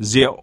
rượu.